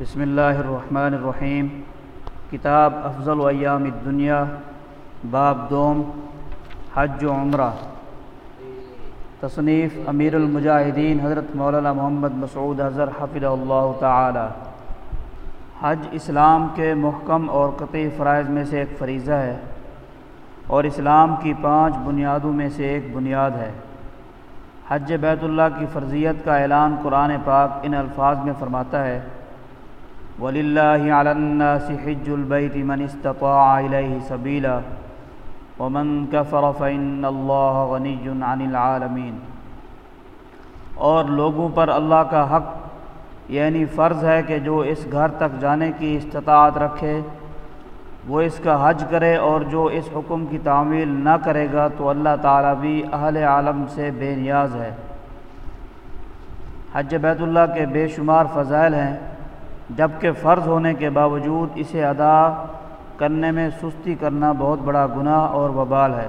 بسم اللہ الرحمن الرحیم۔ کتاب افضل و ایام الدنیا، باب دوم، حج و عمرہ۔ تصنیف امیر المجاہدین حضرت مولانا محمد مسعود حضر حفظ اللہ تعالی۔ حج اسلام کے محکم اور قطعی فرائض میں سے ایک فریضہ ہے اور اسلام کی پانچ بنیادوں میں سے ایک بنیاد ہے۔ حج بیت اللہ کی فرضیت کا اعلان قرآن پاک ان الفاظ میں فرماتا ہے وَلِلَّهِ عَلَى النَّاسِ حِجُّ الْبَيْتِ مَنِ اسْتَطَاعَ إِلَيْهِ سَبِيلًا وَمَنْ كَفَرَ فَإِنَّ اللَّهَ غَنِيٌّ عَنِ الْعَالَمِينَ اور لوگوں پر اللہ کا حق یعنی فرض ہے کہ جو اس گھر تک جانے کی استطاعت رکھے، وہ اس کا حج کرے اور جو اس حکم کی تعمیل نہ کرے گا تو اللہ تعالیٰ بھی اہل عالم سے بے نیاز ہے۔ حج بیت اللہ کے بے شمار فضائل ہیں۔ جبکہ فرض ہونے کے باوجود اسے ادا کرنے میں سستی کرنا بہت بڑا گناہ اور وبال ہے۔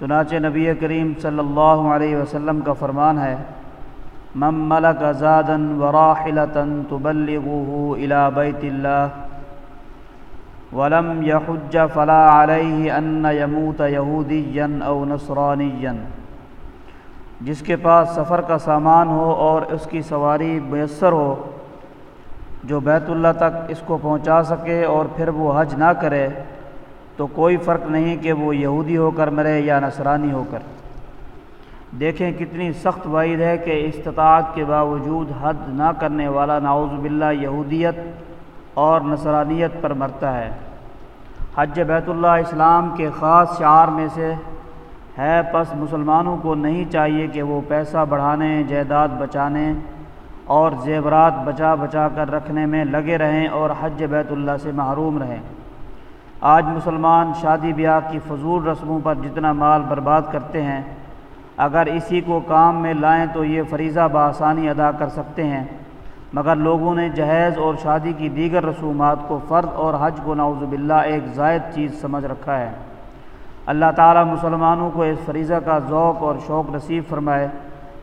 چنانچہ نبی کریم صلی اللہ علیہ وسلم کا فرمان ہے مم ملک ازادن وراحلتاً تبلغه الى بیت اللہ، ولم یحج فلا علیہ ان یموت یہودیا او نصرانیا۔ جس کے پاس سفر کا سامان ہو اور اس کی سواری میسر ہو جو بیت اللہ تک اس کو پہنچا سکے اور پھر وہ حج نہ کرے، تو کوئی فرق نہیں کہ وہ یہودی ہو کر مرے یا نصرانی ہو کر۔ دیکھیں کتنی سخت وعید ہے کہ استطاعت کے باوجود حد نہ کرنے والا نعوذ باللہ یہودیت اور نصرانیت پر مرتا ہے۔ حج بیت اللہ اسلام کے خاص شعار میں سے ہے، پس مسلمانوں کو نہیں چاہیے کہ وہ پیسہ بڑھانے، جائیداد بچانے اور زیورات بچا بچا کر رکھنے میں لگے رہیں اور حج بیت اللہ سے محروم رہیں۔ آج مسلمان شادی بیاہ کی فضول رسموں پر جتنا مال برباد کرتے ہیں، اگر اسی کو کام میں لائیں تو یہ فریضہ بآسانی ادا کر سکتے ہیں۔ مگر لوگوں نے جہیز اور شادی کی دیگر رسومات کو فرض اور حج کو نعوذ باللہ ایک زائد چیز سمجھ رکھا ہے۔ اللہ تعالیٰ مسلمانوں کو اس فریضہ کا ذوق اور شوق نصیب فرمائے۔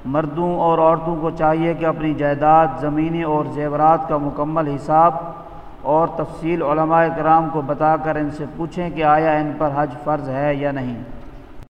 مردوں اور عورتوں کو چاہیے کہ اپنی جائیداد زمینی اور زیورات کا مکمل حساب اور تفصیل علماء کرام کو بتا کر ان سے پوچھیں کہ آیا ان پر حج فرض ہے یا نہیں۔